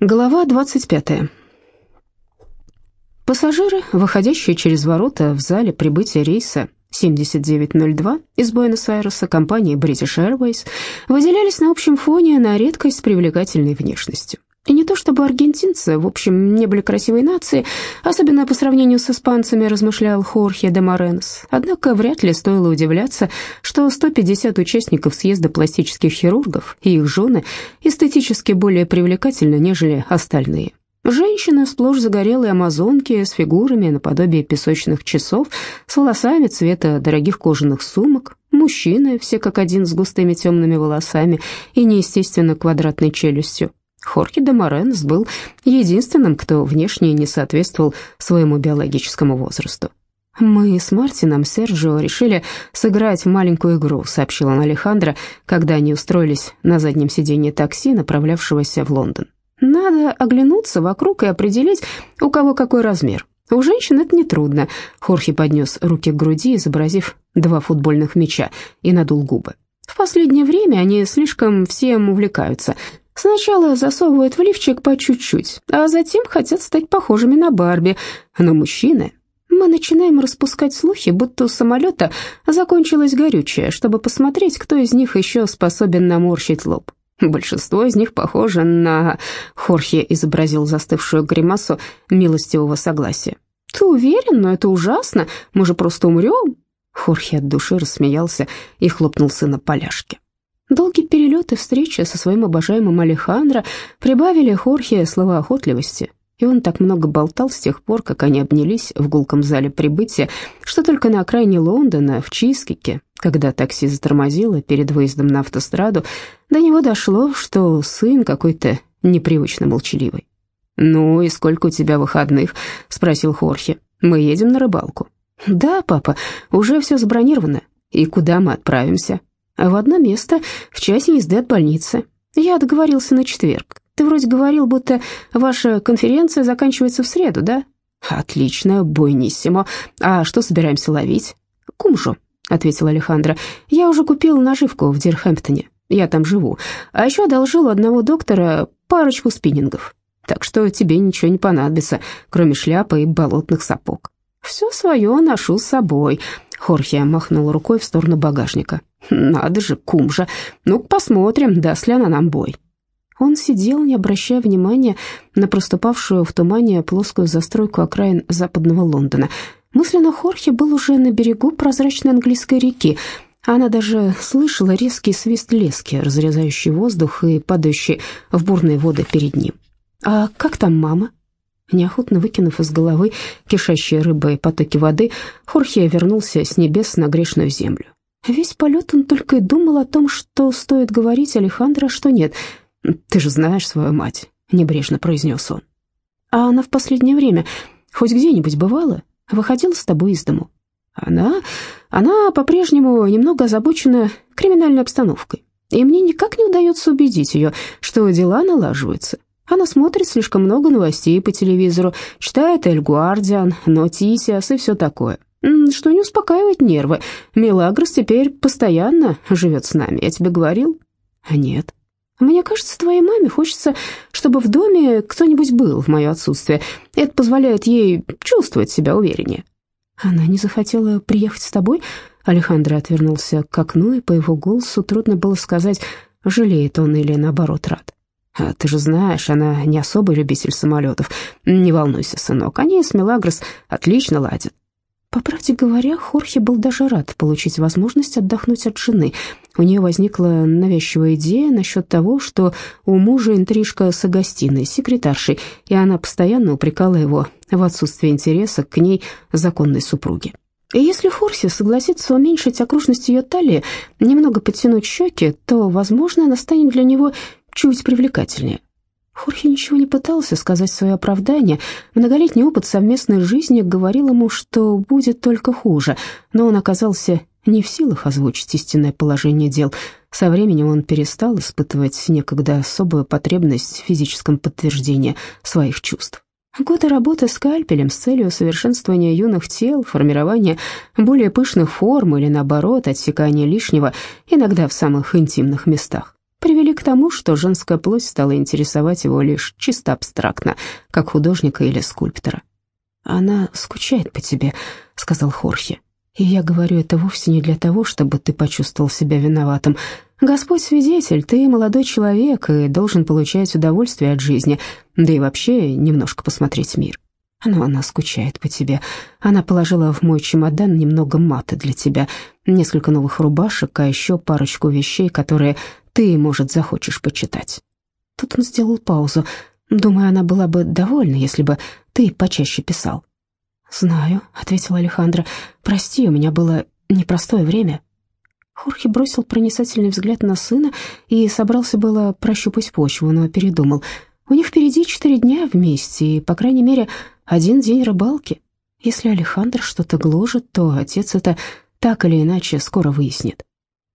Глава 25. Пассажиры, выходящие через ворота в зале прибытия рейса 7902 из Буэнос-Айреса компании British Airways, выделялись на общем фоне на редкость привлекательной внешностью. И не то чтобы аргентинцы, в общем, не были красивой нацией, особенно по сравнению с испанцами, размышлял Хорхе де Моренос. Однако вряд ли стоило удивляться, что 150 участников съезда пластических хирургов и их жены эстетически более привлекательны, нежели остальные. Женщины сплошь загорелые амазонки с фигурами наподобие песочных часов, с волосами цвета дорогих кожаных сумок, мужчины, все как один с густыми темными волосами и неестественно квадратной челюстью, Хорхе де Моренс был единственным, кто внешне не соответствовал своему биологическому возрасту. «Мы с Мартином Серджио решили сыграть маленькую игру», — сообщила он Алехандро, когда они устроились на заднем сиденье такси, направлявшегося в Лондон. «Надо оглянуться вокруг и определить, у кого какой размер. У женщин это нетрудно». Хорхе поднес руки к груди, изобразив два футбольных мяча, и надул губы. «В последнее время они слишком всем увлекаются. Сначала засовывают в лифчик по чуть-чуть, а затем хотят стать похожими на Барби. Но мужчины... Мы начинаем распускать слухи, будто у самолета закончилось горючее, чтобы посмотреть, кто из них еще способен наморщить лоб. Большинство из них похоже на... Хорхе изобразил застывшую гримасу милостивого согласия. «Ты уверен? Но это ужасно. Мы же просто умрем». Хорхе от души рассмеялся и хлопнул сына поляшки. Долгие перелеты встречи со своим обожаемым Алехандро прибавили Хорхе словоохотливости, и он так много болтал с тех пор, как они обнялись в гулком зале прибытия, что только на окраине Лондона, в Чискике, когда такси затормозило перед выездом на автостраду, до него дошло, что сын какой-то непривычно молчаливый. «Ну и сколько у тебя выходных?» — спросил Хорхе. «Мы едем на рыбалку». «Да, папа, уже все забронировано. И куда мы отправимся?» В одно место в часе езды от больницы. Я договорился на четверг. Ты вроде говорил, будто ваша конференция заканчивается в среду, да? Отлично, бойниссимо. А что собираемся ловить? Кумжу, ответила Алехандро. Я уже купил наживку в Дирхэмптоне. Я там живу. А еще одолжил одного доктора парочку спиннингов. Так что тебе ничего не понадобится, кроме шляпы и болотных сапог. Все свое ношу с собой. Хорхе махнул рукой в сторону багажника. «Надо же, кум же. Ну, посмотрим, даст ли она нам бой». Он сидел, не обращая внимания на проступавшую в тумане плоскую застройку окраин западного Лондона. Мысленно Хорхе был уже на берегу прозрачной английской реки. Она даже слышала резкий свист лески, разрезающий воздух и падающий в бурные воды перед ним. «А как там мама?» Неохотно выкинув из головы кишащие рыбой потоки воды, Хорхе вернулся с небес на грешную землю. Весь полет он только и думал о том, что стоит говорить Алехандро, а что нет. «Ты же знаешь свою мать», — небрежно произнес он. «А она в последнее время хоть где-нибудь бывала? Выходила с тобой из дому?» «Она... она по-прежнему немного озабочена криминальной обстановкой, и мне никак не удается убедить ее, что дела налаживаются. Она смотрит слишком много новостей по телевизору, читает «Эль Гуардиан», «Нотисиас» и все такое. Что не успокаивает нервы. Мелагрос теперь постоянно живет с нами, я тебе говорил? А нет. Мне кажется, твоей маме хочется, чтобы в доме кто-нибудь был в мое отсутствие. Это позволяет ей чувствовать себя увереннее. Она не захотела приехать с тобой? Алехандро отвернулся к окну, и по его голосу трудно было сказать, жалеет он или наоборот рад. А ты же знаешь, она не особый любитель самолетов. Не волнуйся, сынок, они с Мелагрос отлично ладят. По правде говоря, Хорхе был даже рад получить возможность отдохнуть от жены. У нее возникла навязчивая идея насчет того, что у мужа интрижка с Агастиной, секретаршей, и она постоянно упрекала его в отсутствии интереса к ней законной супруге. И если Хорсе согласится уменьшить окружность ее талии, немного подтянуть щеки, то, возможно, она станет для него чуть привлекательнее. Хорхе ничего не пытался сказать свое оправдание. Многолетний опыт совместной жизни говорил ему, что будет только хуже, но он оказался не в силах озвучить истинное положение дел. Со временем он перестал испытывать некогда особую потребность в физическом подтверждении своих чувств. Годы работы скальпелем с целью совершенствования юных тел, формирования более пышных форм или, наоборот, отсекания лишнего, иногда в самых интимных местах, привели к тому, что женская плоть стала интересовать его лишь чисто абстрактно, как художника или скульптора. «Она скучает по тебе», — сказал Хорхе. «И я говорю это вовсе не для того, чтобы ты почувствовал себя виноватым. Господь свидетель, ты молодой человек и должен получать удовольствие от жизни, да и вообще немножко посмотреть мир. Но она скучает по тебе. Она положила в мой чемодан немного маты для тебя, несколько новых рубашек, а еще парочку вещей, которые ты, может, захочешь почитать». Тут он сделал паузу. Думаю, она была бы довольна, если бы ты почаще писал. «Знаю», — ответила Алехандра. «Прости, у меня было непростое время». Хорхе бросил проницательный взгляд на сына и собрался было прощупать почву, но передумал. У них впереди четыре дня вместе, и, по крайней мере, один день рыбалки. Если Алехандр что-то гложет, то отец это так или иначе скоро выяснит.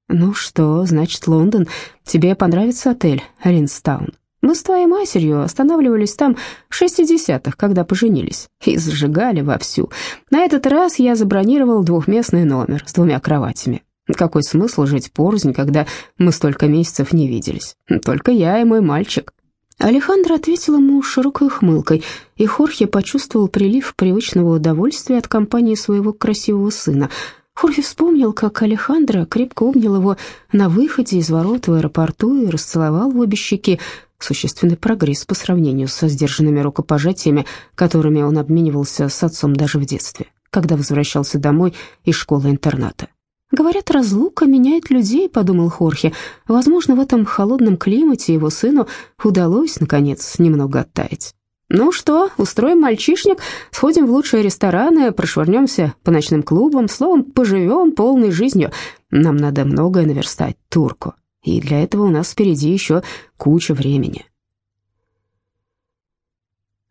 «Ну что, значит, Лондон. Тебе понравится отель Ринстаун?» Мы с твоей матерью останавливались там в шестидесятых, когда поженились, и зажигали вовсю. На этот раз я забронировал двухместный номер с двумя кроватями. Какой смысл жить порознь, когда мы столько месяцев не виделись? Только я и мой мальчик». Алехандро ответил ему широкой хмылкой, и Хорхе почувствовал прилив привычного удовольствия от компании своего красивого сына. Хорхе вспомнил, как Алехандро крепко обнял его на выходе из ворот в аэропорту и расцеловал в обе щеки, существенный прогресс по сравнению со сдержанными рукопожатиями, которыми он обменивался с отцом даже в детстве, когда возвращался домой из школы-интерната. «Говорят, разлука меняет людей», — подумал Хорхе. «Возможно, в этом холодном климате его сыну удалось, наконец, немного оттаять». «Ну что, устроим мальчишник, сходим в лучшие рестораны, прошвырнемся по ночным клубам, словом, поживем полной жизнью. Нам надо многое наверстать, турку» и для этого у нас впереди еще куча времени.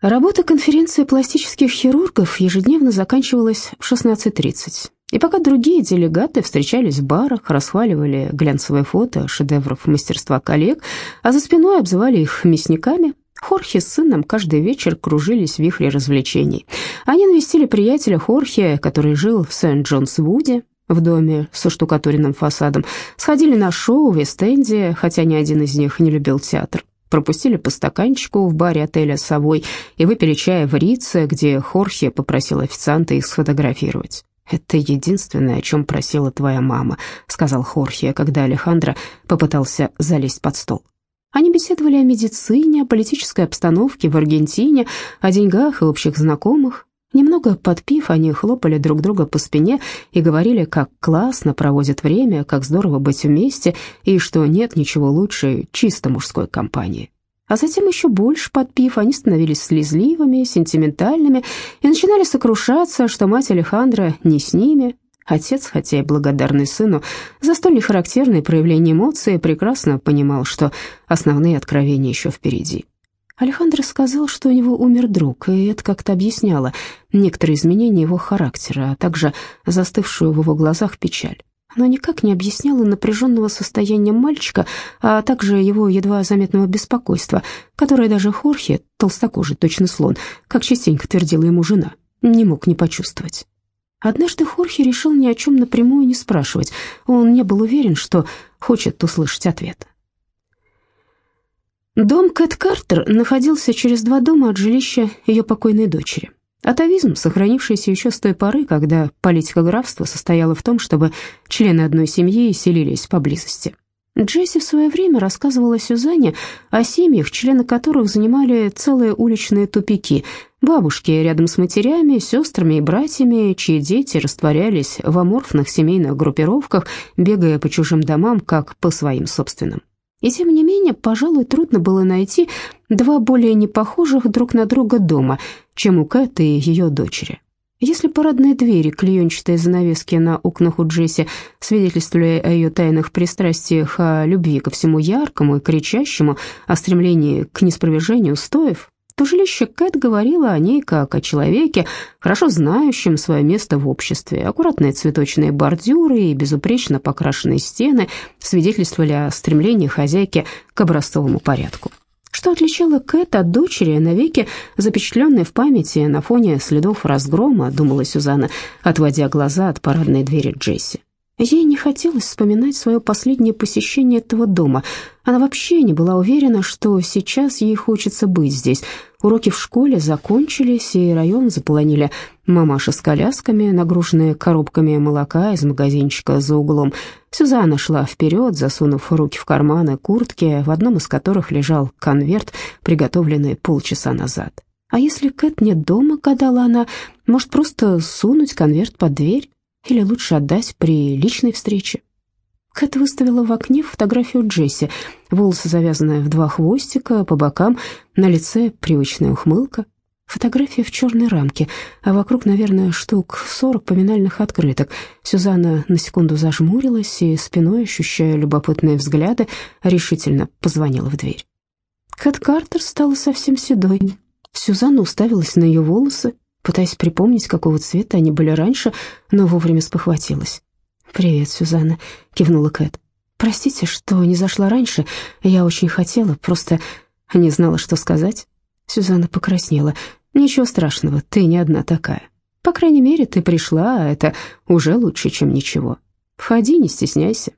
Работа конференции пластических хирургов ежедневно заканчивалась в 16.30. И пока другие делегаты встречались в барах, расхваливали глянцевые фото шедевров мастерства коллег, а за спиной обзывали их мясниками, Хорхе с сыном каждый вечер кружились в вихре развлечений. Они навестили приятеля Хорхе, который жил в Сент-Джонс-Вуде, в доме со штукатуренным фасадом, сходили на шоу в Вест-Энде, хотя ни один из них не любил театр. Пропустили по стаканчику в баре отеля «Совой» и выпили чая в Рице, где Хорхе попросил официанта их сфотографировать. «Это единственное, о чем просила твоя мама», — сказал Хорхе, когда Алехандро попытался залезть под стол. Они беседовали о медицине, о политической обстановке в Аргентине, о деньгах и общих знакомых. Немного подпив, они хлопали друг друга по спине и говорили, как классно проводят время, как здорово быть вместе, и что нет ничего лучше чисто мужской компании. А затем еще больше подпив, они становились слезливыми, сентиментальными и начинали сокрушаться, что мать Алехандра не с ними. Отец, хотя и благодарный сыну за столь нехарактерные проявления эмоций, прекрасно понимал, что основные откровения еще впереди. Алехандро сказал, что у него умер друг, и это как-то объясняло некоторые изменения его характера, а также застывшую в его глазах печаль. Но никак не объясняло напряженного состояния мальчика, а также его едва заметного беспокойства, которое даже Хорхе, толстокожий, точно слон, как частенько твердила ему жена, не мог не почувствовать. Однажды Хорхе решил ни о чем напрямую не спрашивать. Он не был уверен, что хочет услышать ответ. Дом Кэт Картер находился через два дома от жилища ее покойной дочери. Атовизм, сохранившийся еще с той поры, когда политика графства состояла в том, чтобы члены одной семьи селились поблизости. Джесси в свое время рассказывала Сюзанне о семьях, члены которых занимали целые уличные тупики, бабушки рядом с матерями, сестрами и братьями, чьи дети растворялись в аморфных семейных группировках, бегая по чужим домам, как по своим собственным. И тем не менее, пожалуй, трудно было найти два более непохожих друг на друга дома, чем у Кэт и ее дочери. Если парадные двери, клеенчатые занавески на окнах у Джесси свидетельствовали о ее тайных пристрастиях, о любви ко всему яркому и кричащему, о стремлении к неспровержению стоев, то жилище Кэт говорило о ней как о человеке, хорошо знающем свое место в обществе. Аккуратные цветочные бордюры и безупречно покрашенные стены свидетельствовали о стремлении хозяйки к образцовому порядку. Что отличало Кэт от дочери, навеки запечатленной в памяти на фоне следов разгрома, думала Сюзанна, отводя глаза от парадной двери Джесси. Ей не хотелось вспоминать свое последнее посещение этого дома. Она вообще не была уверена, что сейчас ей хочется быть здесь. Уроки в школе закончились, и район заполонили мамаши с колясками, нагруженные коробками молока из магазинчика за углом. Сюзанна шла вперед, засунув руки в карманы куртки, в одном из которых лежал конверт, приготовленный полчаса назад. А если Кэт нет дома, гадала она, может просто сунуть конверт под дверь? Или лучше отдать при личной встрече? Кэт выставила в окне фотографию Джесси. Волосы завязаны в два хвостика, по бокам, на лице привычная ухмылка. Фотография в черной рамке, а вокруг, наверное, штук сорок поминальных открыток. Сюзанна на секунду зажмурилась и, спиной ощущая любопытные взгляды, решительно позвонила в дверь. Кэт Картер стала совсем седой. Сюзанна уставилась на ее волосы, пытаясь припомнить, какого цвета они были раньше, но вовремя спохватилась. «Привет, Сюзанна», — кивнула Кэт. «Простите, что не зашла раньше. Я очень хотела, просто не знала, что сказать». Сюзанна покраснела. «Ничего страшного, ты не одна такая. По крайней мере, ты пришла, а это уже лучше, чем ничего. Входи, не стесняйся».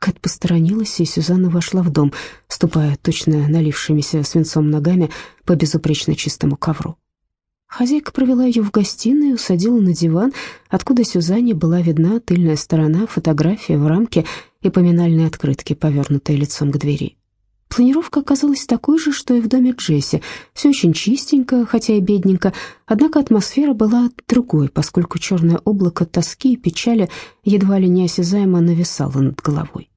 Кэт посторонилась, и Сюзанна вошла в дом, ступая точно налившимися свинцом ногами по безупречно чистому ковру. Хозяйка провела ее в гостиную, усадила на диван, откуда Сюзанне была видна тыльная сторона, фотография в рамке и поминальные открытки, повернутые лицом к двери. Планировка оказалась такой же, что и в доме Джесси. Все очень чистенько, хотя и бедненько, однако атмосфера была другой, поскольку черное облако тоски и печали едва ли неосязаемо нависало над головой.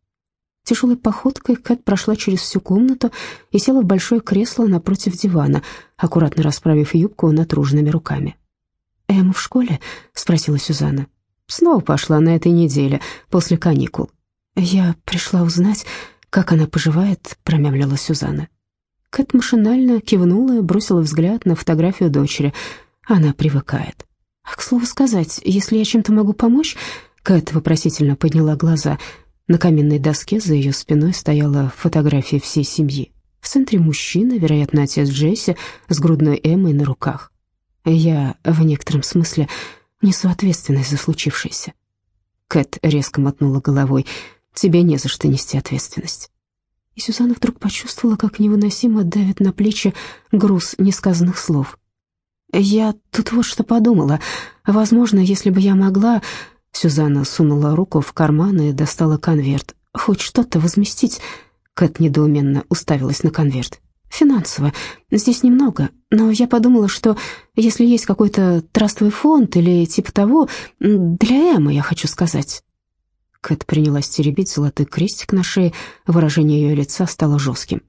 Тяжелой походкой Кэт прошла через всю комнату и села в большое кресло напротив дивана, аккуратно расправив юбку натруженными руками. «Эмма в школе?» — спросила Сюзанна. «Снова пошла на этой неделе, после каникул». «Я пришла узнать, как она поживает», — промямлила Сюзанна. Кэт машинально кивнула и бросила взгляд на фотографию дочери. Она привыкает. «А к слову сказать, если я чем-то могу помочь...» Кэт вопросительно подняла глаза — на каменной доске за ее спиной стояла фотография всей семьи. В центре мужчина, вероятно, отец Джесси, с грудной Эммой на руках. Я, в некотором смысле, несу ответственность за случившееся. Кэт резко мотнула головой. «Тебе не за что нести ответственность». И Сюзанна вдруг почувствовала, как невыносимо давит на плечи груз несказанных слов. «Я тут вот что подумала. Возможно, если бы я могла, Сюзанна сунула руку в карман и достала конверт. «Хоть что-то возместить?» Кэт недоуменно уставилась на конверт. «Финансово. Здесь немного, но я подумала, что если есть какой-то трастовый фонд или типа того, для Эммы, я хочу сказать». Кэт принялась теребить золотой крестик на шее, выражение ее лица стало жестким.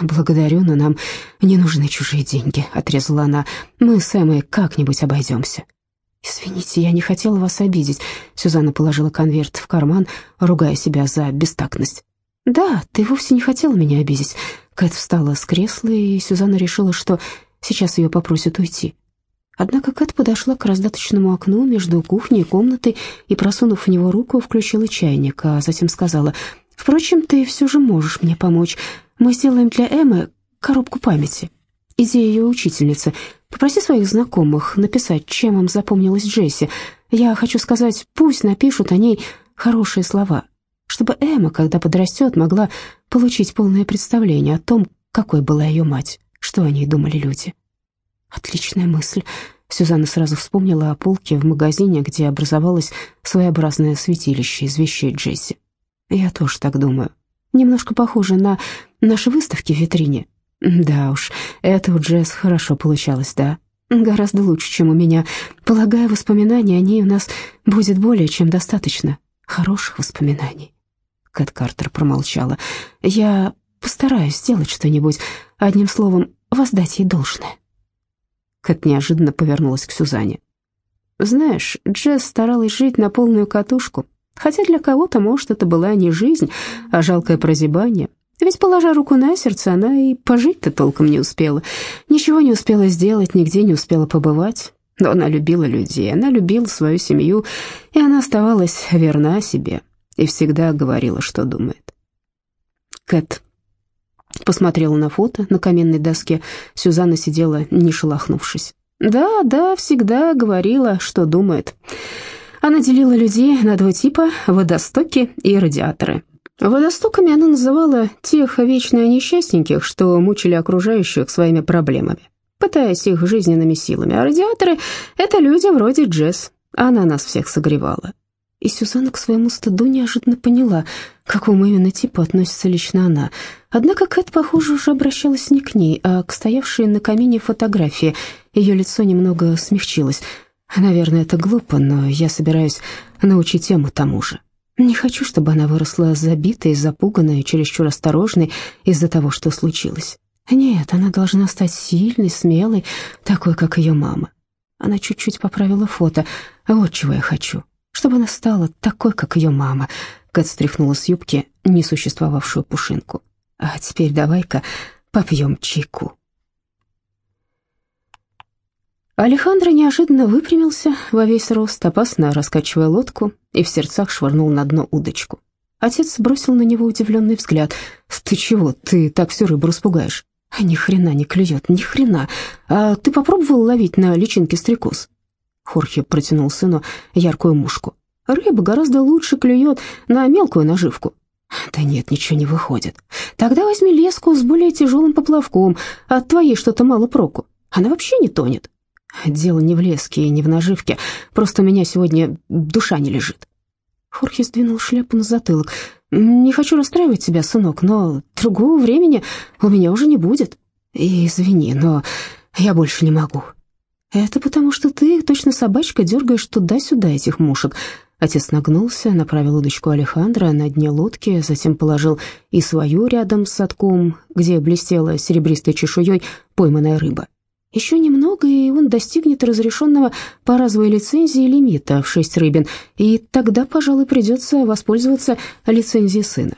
«Благодарю, но нам не нужны чужие деньги», — отрезала она. «Мы с Эммой как-нибудь обойдемся». «Извините, я не хотела вас обидеть». Сюзанна положила конверт в карман, ругая себя за бестактность. «Да, ты вовсе не хотела меня обидеть». Кэт встала с кресла, и Сюзанна решила, что сейчас ее попросят уйти. Однако Кэт подошла к раздаточному окну между кухней и комнатой и, просунув в него руку, включила чайник, а затем сказала, «Впрочем, ты все же можешь мне помочь. Мы сделаем для Эммы коробку памяти. Идея ее учительницы. Попроси своих знакомых написать, чем им запомнилась Джесси. Я хочу сказать, пусть напишут о ней хорошие слова, чтобы Эмма, когда подрастет, могла получить полное представление о том, какой была ее мать, что о ней думали люди. Отличная мысль. Сюзанна сразу вспомнила о полке в магазине, где образовалось своеобразное святилище из вещей Джесси. Я тоже так думаю. Немножко похоже на наши выставки в витрине. Да уж, это у Джесс хорошо получалось, да. Гораздо лучше, чем у меня. Полагаю, воспоминаний о ней у нас будет более чем достаточно. Хороших воспоминаний. Кэт Картер промолчала. Я постараюсь сделать что-нибудь. Одним словом, воздать ей должное. Кэт неожиданно повернулась к Сюзанне. «Знаешь, Джесс старалась жить на полную катушку, хотя для кого-то, может, это была не жизнь, а жалкое прозябание. Ведь, положа руку на сердце, она и пожить-то толком не успела. Ничего не успела сделать, нигде не успела побывать. Но она любила людей, она любила свою семью, и она оставалась верна себе и всегда говорила, что думает. Кэт посмотрела на фото на каменной доске. Сюзанна сидела, не шелохнувшись. «Да, да, всегда говорила, что думает. Она делила людей на два типа – водостоки и радиаторы. Водостоками она называла тех вечно несчастненьких, что мучили окружающих своими проблемами, пытаясь их жизненными силами, а радиаторы – это люди вроде Джесс. Она нас всех согревала. И Сюзанна к своему стыду неожиданно поняла, к какому именно типу относится лично она. Однако Кэт, похоже, уже обращалась не к ней, а к стоявшей на камине фотографии. Ее лицо немного смягчилось. Наверное, это глупо, но я собираюсь научить Эму тому же. Не хочу, чтобы она выросла забитой, запуганной, чересчур осторожной из-за того, что случилось. Нет, она должна стать сильной, смелой, такой, как ее мама. Она чуть-чуть поправила фото. Вот чего я хочу. Чтобы она стала такой, как ее мама. Кэт стряхнула с юбки несуществовавшую пушинку. А теперь давай-ка попьем чайку. Алехандро неожиданно выпрямился во весь рост, опасно раскачивая лодку, и в сердцах швырнул на дно удочку. Отец бросил на него удивленный взгляд. «Ты чего? Ты так всю рыбу распугаешь?» «Ни хрена не клюет, ни хрена. А ты попробовал ловить на личинке стрекоз?» Хорхе протянул сыну яркую мушку. «Рыба гораздо лучше клюет на мелкую наживку». «Да нет, ничего не выходит. Тогда возьми леску с более тяжелым поплавком. От твоей что-то мало проку. Она вообще не тонет». Дело не в леске и не в наживке, просто у меня сегодня душа не лежит. Хорхе сдвинул шляпу на затылок. «Не хочу расстраивать тебя, сынок, но другого времени у меня уже не будет. И извини, но я больше не могу». «Это потому, что ты, точно собачка, дергаешь туда-сюда этих мушек». Отец нагнулся, направил удочку Алехандра на дне лодки, затем положил и свою рядом с садком, где блестела серебристой чешуей пойманная рыба. Еще немного, и он достигнет разрешенного по разовой лицензии лимита в шесть рыбин, и тогда, пожалуй, придется воспользоваться лицензией сына.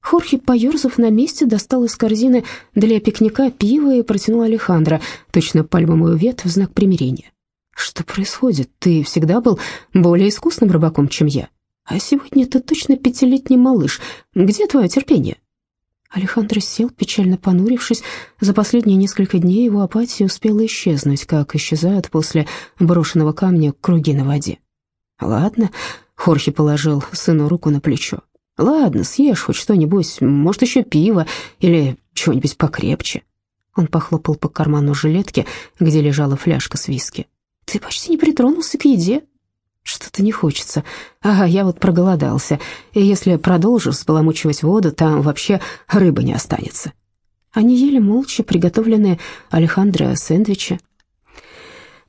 Хорхе, поерзав на месте, достал из корзины для пикника пиво и протянул Алехандро, точно пальмовую ветвь в знак примирения. «Что происходит? Ты всегда был более искусным рыбаком, чем я. А сегодня ты точно пятилетний малыш. Где твое терпение?» Алехандро сел, печально понурившись. За последние несколько дней его апатия успела исчезнуть, как исчезают после брошенного камня круги на воде. «Ладно», — Хорхе положил сыну руку на плечо. «Ладно, съешь хоть что-нибудь, может, еще пиво или чего-нибудь покрепче». Он похлопал по карману жилетки, где лежала фляжка с виски. «Ты почти не притронулся к еде», что-то не хочется. Ага, я вот проголодался. И если продолжу сбаламучивать воду, там вообще рыбы не останется. Они ели молча приготовленные Алехандро сэндвичи,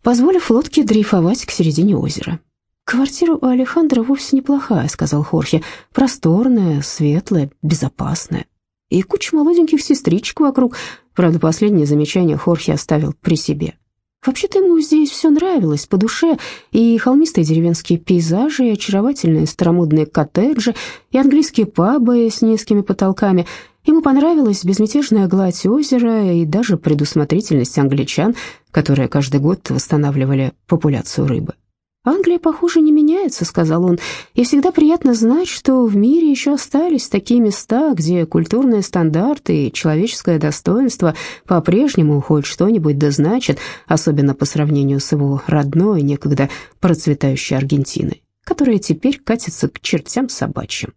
позволив лодке дрейфовать к середине озера. «Квартира у Алехандро вовсе неплохая», — сказал Хорхе. «Просторная, светлая, безопасная. И куча молоденьких сестричек вокруг». Правда, последнее замечание Хорхе оставил при себе. Вообще-то ему здесь все нравилось по душе, и холмистые деревенские пейзажи, и очаровательные старомодные коттеджи, и английские пабы с низкими потолками. Ему понравилась безмятежная гладь озера и даже предусмотрительность англичан, которые каждый год восстанавливали популяцию рыбы. «Англия, похоже, не меняется», — сказал он, «и всегда приятно знать, что в мире еще остались такие места, где культурные стандарты и человеческое достоинство по-прежнему хоть что-нибудь да значат, особенно по сравнению с его родной, некогда процветающей Аргентиной, которая теперь катится к чертям собачьим».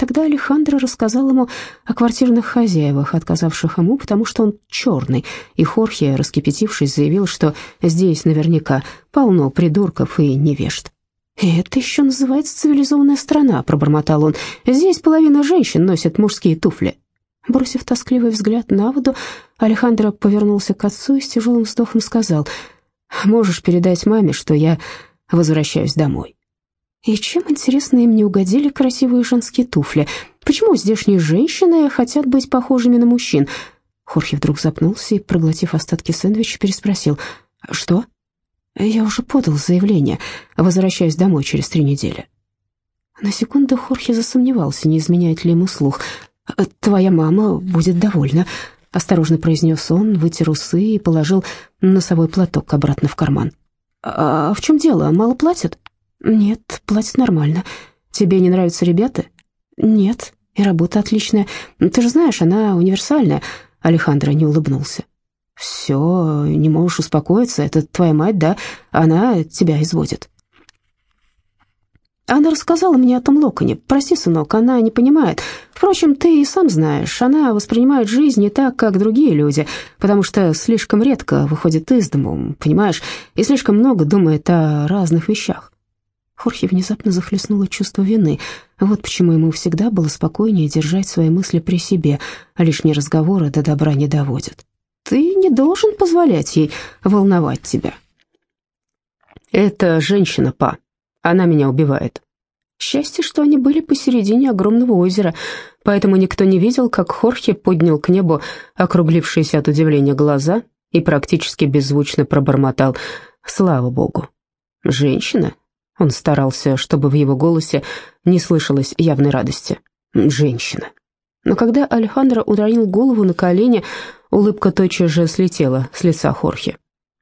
Тогда Алехандро рассказал ему о квартирных хозяевах, отказавших ему, потому что он черный, и Хорхе, раскипятившись, заявил, что здесь наверняка полно придурков и невежд. «Это еще называется цивилизованная страна», — пробормотал он. «Здесь половина женщин носят мужские туфли». Бросив тоскливый взгляд на воду, Алехандро повернулся к отцу и с тяжелым вздохом сказал, «Можешь передать маме, что я возвращаюсь домой». И чем, интересно, им не угодили красивые женские туфли? Почему здешние женщины хотят быть похожими на мужчин? Хорхе вдруг запнулся и, проглотив остатки сэндвича, переспросил. «Что?» «Я уже подал заявление. Возвращаюсь домой через три недели». На секунду Хорхе засомневался, не изменяет ли ему слух. «Твоя мама будет довольна», — осторожно произнес он, вытер усы и положил носовой платок обратно в карман. «А в чем дело? Мало платят?» «Нет, платят нормально. Тебе не нравятся ребята?» «Нет, и работа отличная. Ты же знаешь, она универсальная». Алехандро не улыбнулся. «Все, не можешь успокоиться. Это твоя мать, да? Она тебя изводит». Она рассказала мне о том локоне. Прости, сынок, она не понимает. Впрочем, ты и сам знаешь, она воспринимает жизнь не так, как другие люди, потому что слишком редко выходит из дому, понимаешь, и слишком много думает о разных вещах. Хорхе внезапно захлестнуло чувство вины. Вот почему ему всегда было спокойнее держать свои мысли при себе, а лишние разговоры до добра не доводят. Ты не должен позволять ей волновать тебя. «Это женщина, па», она меня убивает. Счастье, что они были посередине огромного озера, поэтому никто не видел, как Хорхе поднял к небу округлившиеся от удивления глаза и практически беззвучно пробормотал «Слава Богу». «Женщина?» Он старался, чтобы в его голосе не слышалось явной радости. «Женщина». Но когда Алехандро уронил голову на колени, улыбка тотчас же слетела с лица Хорхе.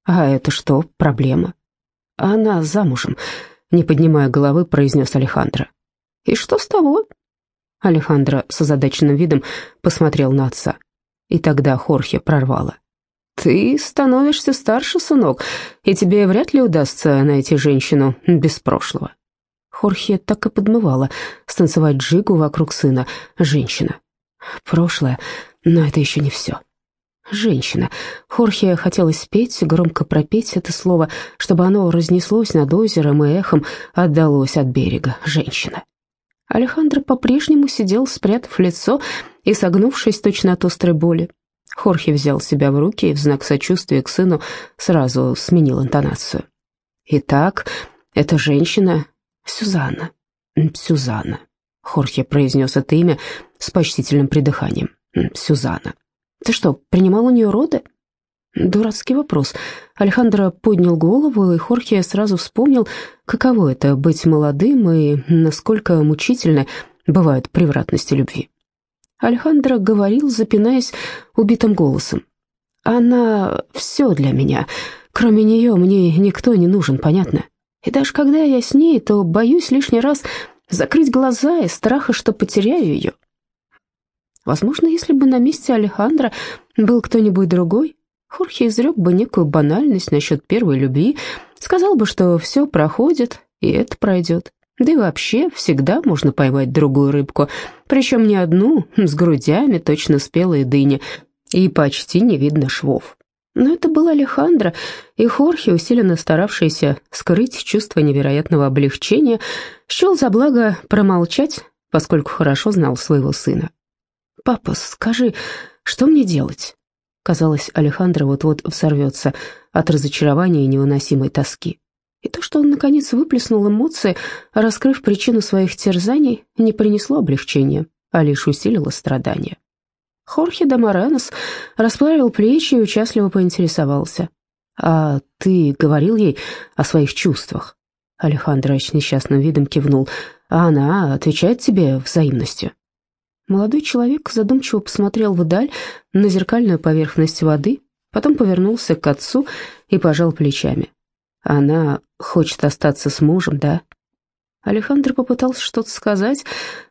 «А это что, проблема?» «Она замужем не поднимая головы, произнес Алехандро. «И что с того?» Алехандро с озадаченным видом посмотрел на отца. И тогда Хорхе прорвало. «Ты становишься старше, сынок, и тебе вряд ли удастся найти женщину без прошлого». Хорхе так и подмывала станцевать джигу вокруг сына. Женщина. Прошлое, но это еще не все. Женщина. Хорхе хотелось спеть, громко пропеть это слово, чтобы оно разнеслось над озером и эхом отдалось от берега. Женщина. Алехандро по-прежнему сидел, спрятав лицо и согнувшись точно от острой боли. Хорхе взял себя в руки и в знак сочувствия к сыну сразу сменил интонацию. «Итак, эта женщина Сюзанна. Сюзанна». Хорхе произнес это имя с почтительным придыханием. «Сюзанна». Ты что, принимал у нее роды?» Дурацкий вопрос. Алехандро поднял голову, и Хорхе сразу вспомнил, каково это быть молодым и насколько мучительны бывают превратности любви. Алехандро говорил, запинаясь убитым голосом. «Она все для меня. Кроме нее мне никто не нужен, понятно? И даже когда я с ней, то боюсь лишний раз закрыть глаза из страха, что потеряю ее. Возможно, если бы на месте Алехандра был кто-нибудь другой, Хорхе изрек бы некую банальность насчет первой любви, сказал бы, что все проходит, и это пройдет. Да и вообще, всегда можно поймать другую рыбку, причем не одну, с грудями, точно спелые дыни, и почти не видно швов. Но это был Алехандро, и Хорхе, усиленно старавшийся скрыть чувство невероятного облегчения, счел за благо промолчать, поскольку хорошо знал своего сына. «Папа, скажи, что мне делать?» Казалось, Алехандро вот-вот взорвется от разочарования и невыносимой тоски. И то, что он, наконец, выплеснул эмоции, раскрыв причину своих терзаний, не принесло облегчения, а лишь усилило страдания. Хорхе де Моренос расплавил плечи и участливо поинтересовался. «А ты говорил ей о своих чувствах?» Алехандро с несчастным видом кивнул. «А она отвечает тебе взаимностью?» Молодой человек задумчиво посмотрел вдаль на зеркальную поверхность воды, потом повернулся к отцу и пожал плечами. «Она хочет остаться с мужем, да?» Александр попытался что-то сказать,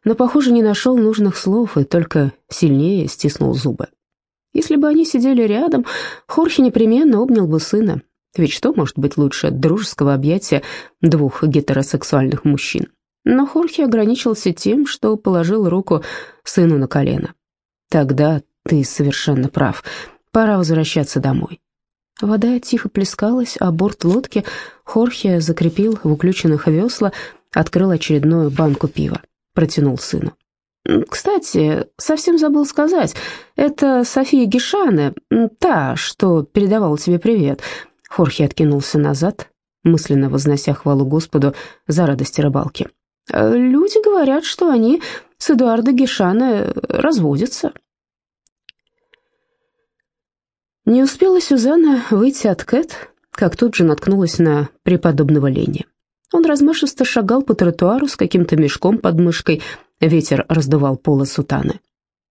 но, похоже, не нашел нужных слов и только сильнее стиснул зубы. Если бы они сидели рядом, Хорхе непременно обнял бы сына, ведь что может быть лучше дружеского объятия двух гетеросексуальных мужчин? Но Хорхе ограничился тем, что положил руку сыну на колено. «Тогда ты совершенно прав. Пора возвращаться домой». Вода тихо плескалась, а борт лодки Хорхе закрепил в уключенных весла, открыл очередную банку пива, протянул сыну. «Кстати, совсем забыл сказать, это София Гишане, та, что передавала тебе привет». Хорхе откинулся назад, мысленно вознося хвалу Господу за радость рыбалки. Э, люди говорят, что они с Эдуардо Гишана разводятся. Не успела Сюзанна выйти от Кэт, как тут же наткнулась на преподобного Лени. Он размашисто шагал по тротуару с каким-то мешком под мышкой, ветер раздувал полы сутаны.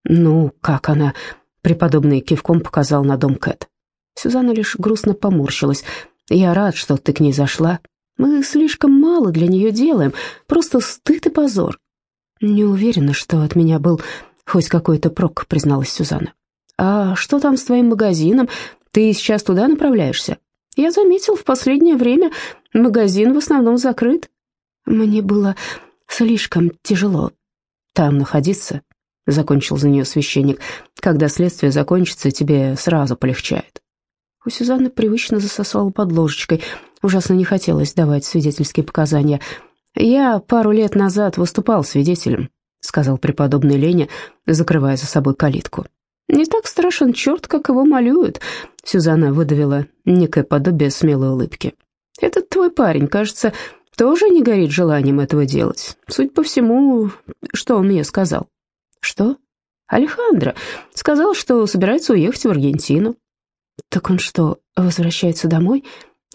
«Ну, как она?» — преподобный кивком показал на дом Кэт. Сюзанна лишь грустно поморщилась. «Я рад, что ты к ней зашла. Мы слишком мало для нее делаем, просто стыд и позор». «Не уверена, что от меня был хоть какой-то прок», — призналась Сюзанна. «А что там с твоим магазином? Ты сейчас туда направляешься?» «Я заметил, в последнее время магазин в основном закрыт». Мне было слишком тяжело там находиться, закончил за нее священник. Когда следствие закончится, тебе сразу полегчает. У Сюзанны привычно засосала под ложечкой. Ужасно не хотелось давать свидетельские показания. «Я пару лет назад выступал свидетелем», — сказал преподобный Леня, закрывая за собой калитку. «Не так страшен черт, как его малюют», — Сюзанна выдавила некое подобие смелой улыбки. «Этот твой парень, кажется, тоже не горит желанием этого делать. Судя по всему, что он мне сказал». «Что?» «Алехандро сказал, что собирается уехать в Аргентину». «Так он что, возвращается домой?»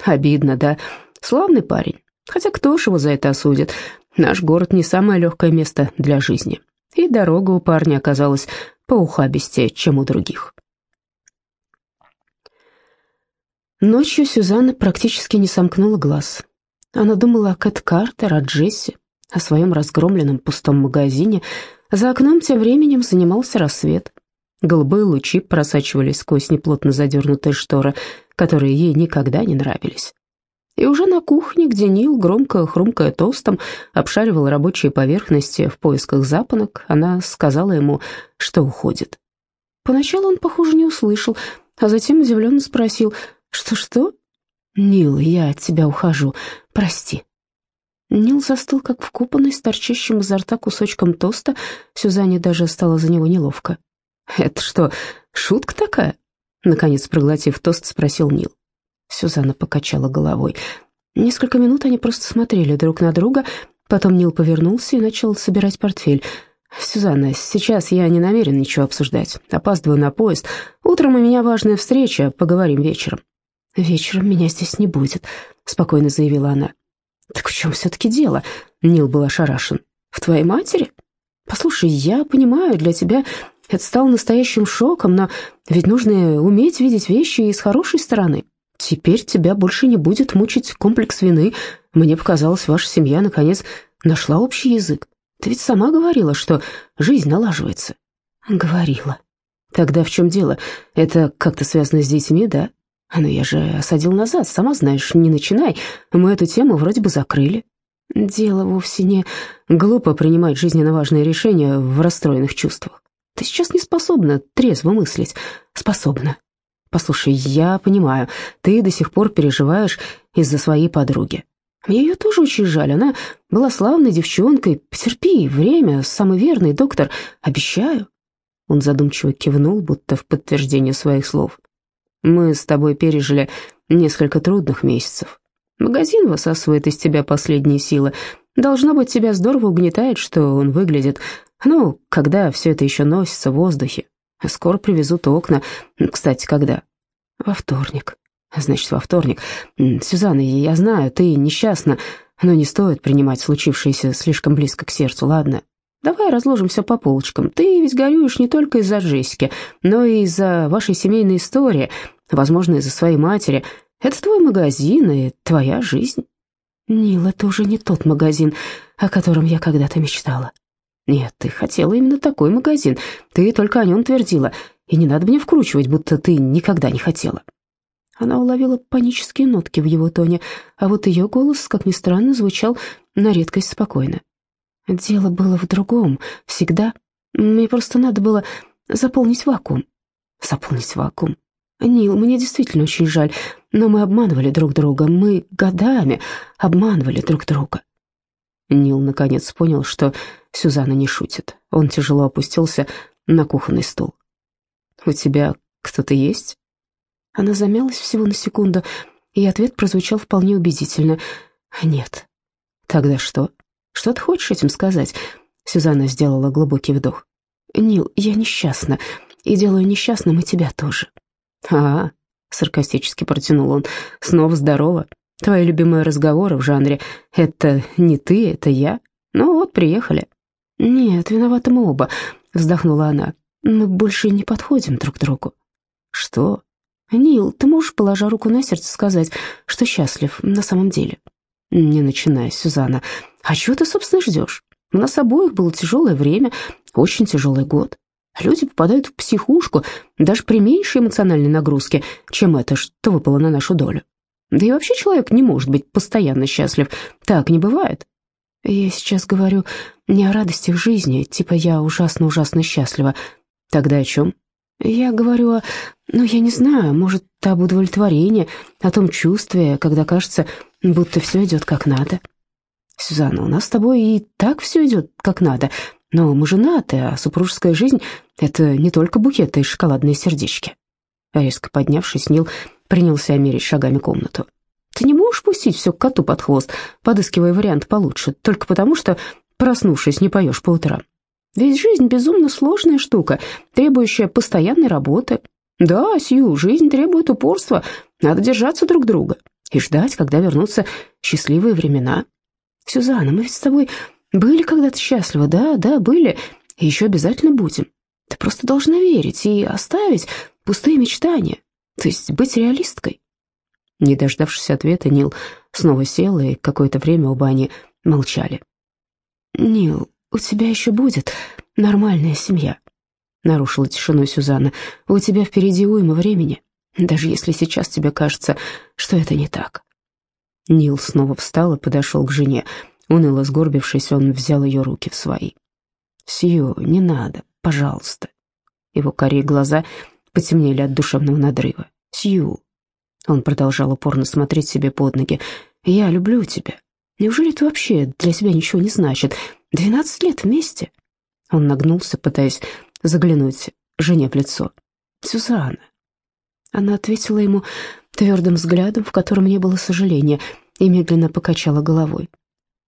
«Обидно, да. Славный парень. Хотя кто ж его за это осудит? Наш город не самое легкое место для жизни. И дорога у парня оказалась поухабистее, чем у других». Ночью Сюзанна практически не сомкнула глаз. Она думала о Кэт Картер, о Джесси, о своем разгромленном пустом магазине. За окном тем временем занимался рассвет. Голубые лучи просачивались сквозь неплотно задернутые шторы, которые ей никогда не нравились. И уже на кухне, где Нил, громко хрумкая тостом, обшаривал рабочие поверхности в поисках запонок, она сказала ему, что уходит. Поначалу он, похоже, не услышал, а затем удивленно спросил «Что-что?» «Нил, я от тебя ухожу, прости». Нил застыл, как вкопанный, с торчащим изо рта кусочком тоста. Сюзанне даже стало за него неловко. «Это что, шутка такая?» Наконец, проглотив тост, спросил Нил. Сюзанна покачала головой. Несколько минут они просто смотрели друг на друга, потом Нил повернулся и начал собирать портфель. «Сюзанна, сейчас я не намерен ничего обсуждать. Опаздываю на поезд. Утром у меня важная встреча, поговорим вечером». «Вечером меня здесь не будет», — спокойно заявила она. «Так в чем все-таки дело?» — Нил был ошарашен. «В твоей матери? Послушай, я понимаю, для тебя это стало настоящим шоком, но ведь нужно уметь видеть вещи и с хорошей стороны. Теперь тебя больше не будет мучить комплекс вины. Мне показалось, ваша семья, наконец, нашла общий язык. Ты ведь сама говорила, что жизнь налаживается». «Говорила». «Тогда в чем дело? Это как-то связано с детьми, да?» «А ну я же осадил назад, сама знаешь, не начинай. Мы эту тему вроде бы закрыли». «Дело вовсе не глупо принимать жизненно важные решения в расстроенных чувствах. Ты сейчас не способна трезво мыслить. Способна. Послушай, я понимаю, ты до сих пор переживаешь из-за своей подруги. Мне ее тоже очень жаль, она была славной девчонкой. Потерпи, время, самый верный доктор, обещаю». Он задумчиво кивнул, будто в подтверждение своих слов. «Мы с тобой пережили несколько трудных месяцев. Магазин высасывает из тебя последние силы. Должно быть, тебя здорово угнетает, что он выглядит ну, когда все это еще носится в воздухе. Скоро привезут окна. Кстати, когда? Во вторник. Значит, во вторник. Сюзанна, я знаю, ты несчастна, но не стоит принимать случившееся слишком близко к сердцу, ладно? Давай разложим все по полочкам. Ты ведь горюешь не только из-за Джессики, но и из-за вашей семейной истории, возможно, из-за своей матери. Это твой магазин и твоя жизнь. Нил, это уже не тот магазин, о котором я когда-то мечтала. Нет, ты хотела именно такой магазин. Ты только о нем твердила. И не надо мне вкручивать, будто ты никогда не хотела. Она уловила панические нотки в его тоне, а вот ее голос, как ни странно, звучал на редкость спокойно. Дело было в другом, всегда. Мне просто надо было заполнить вакуум. Заполнить вакуум. Нил, мне действительно очень жаль, но мы обманывали друг друга, мы годами обманывали друг друга. Нил наконец понял, что Сюзанна не шутит. Он тяжело опустился на кухонный стул. «У тебя кто-то есть?» Она замялась всего на секунду, и ответ прозвучал вполне убедительно. «Нет». «Тогда что? Что ты хочешь этим сказать?» Сюзанна сделала глубокий вдох. «Нил, я несчастна, и делаю несчастным и тебя тоже». «А, -а — саркастически протянул он, — снова здорово. Твои любимые разговоры в жанре «это не ты, это я». Ну вот, приехали». «Нет, виноваты мы оба», — вздохнула она. «Мы больше не подходим друг к другу». «Что?» «Нил, ты можешь, положа руку на сердце, сказать, что счастлив на самом деле?» «Не начинай, Сюзанна. А чего ты, собственно, ждешь? У нас обоих было тяжелое время, очень тяжелый год. Люди попадают в психушку даже при меньшей эмоциональной нагрузке, чем это, что выпало на нашу долю. Да и вообще человек не может быть постоянно счастлив. Так не бывает. Я сейчас говорю не о радостях жизни, типа я ужасно-ужасно счастлива. Тогда о чем? Я говорю о... Ну, я не знаю, может, об удовлетворении, о том чувстве, когда кажется, будто все идет как надо. Сюзанна, у нас с тобой и так все идет как надо, но мы женаты, а супружеская жизнь — это не только букеты и шоколадные сердечки. Резко поднявшись, Нил принялся мерить шагами комнату. Ты не можешь пустить все к коту под хвост, подыскивая вариант получше, только потому что, проснувшись, не поешь по утрам. Ведь жизнь безумно сложная штука, требующая постоянной работы. Да, Сью, жизнь требует упорства, надо держаться друг друга и ждать, когда вернутся счастливые времена. Сюзанна, мы ведь с тобой были когда-то счастливы, да, да, были, и еще обязательно будем. Ты просто должна верить и оставить пустые мечтания, то есть быть реалисткой. Не дождавшись ответа, Нил снова сел, и какое-то время оба они молчали. «Нил, у тебя еще будет нормальная семья», — нарушила тишину Сюзанна. «У тебя впереди уйма времени, даже если сейчас тебе кажется, что это не так». Нил снова встал и подошел к жене. Уныло сгорбившись, он взял ее руки в свои. «Сью, не надо, пожалуйста». Его карие глаза потемнели от душевного надрыва. «Сью». Он продолжал упорно смотреть себе под ноги. «Я люблю тебя. Неужели это вообще для тебя ничего не значит? Двенадцать лет вместе?» Он нагнулся, пытаясь заглянуть жене в лицо. «Сюзанна». Она ответила ему твердым взглядом, в котором не было сожаления, и медленно покачала головой.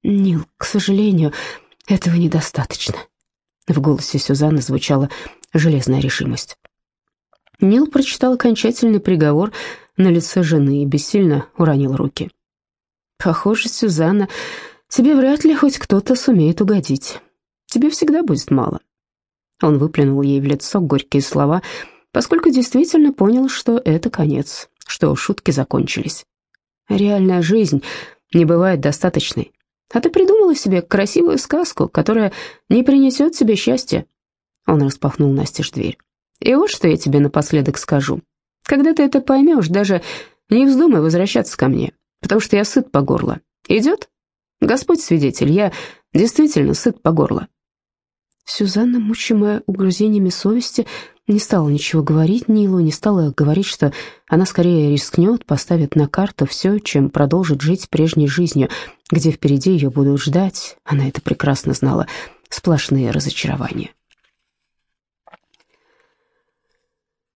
«Нил, к сожалению, этого недостаточно». В голосе Сюзанны звучала железная решимость. Нил прочитал окончательный приговор на лице жены и бессильно уронил руки. «Похоже, Сюзанна, тебе вряд ли хоть кто-то сумеет угодить. Тебе всегда будет мало». Он выплюнул ей в лицо горькие слова, поскольку действительно понял, что это конец, что шутки закончились. Реальная жизнь не бывает достаточной. А ты придумала себе красивую сказку, которая не принесет тебе счастья. Он распахнул настежь дверь. И вот что я тебе напоследок скажу. Когда ты это поймешь, даже не вздумай возвращаться ко мне, потому что я сыт по горло. Идет? Господь свидетель, я действительно сыт по горло. Сюзанна, мучимая угрызениями совести, не стала ничего говорить Нилу, не стала говорить, что она скорее рискнет, поставит на карту все, чем продолжит жить прежней жизнью, где впереди ее будут ждать, она это прекрасно знала, сплошные разочарования.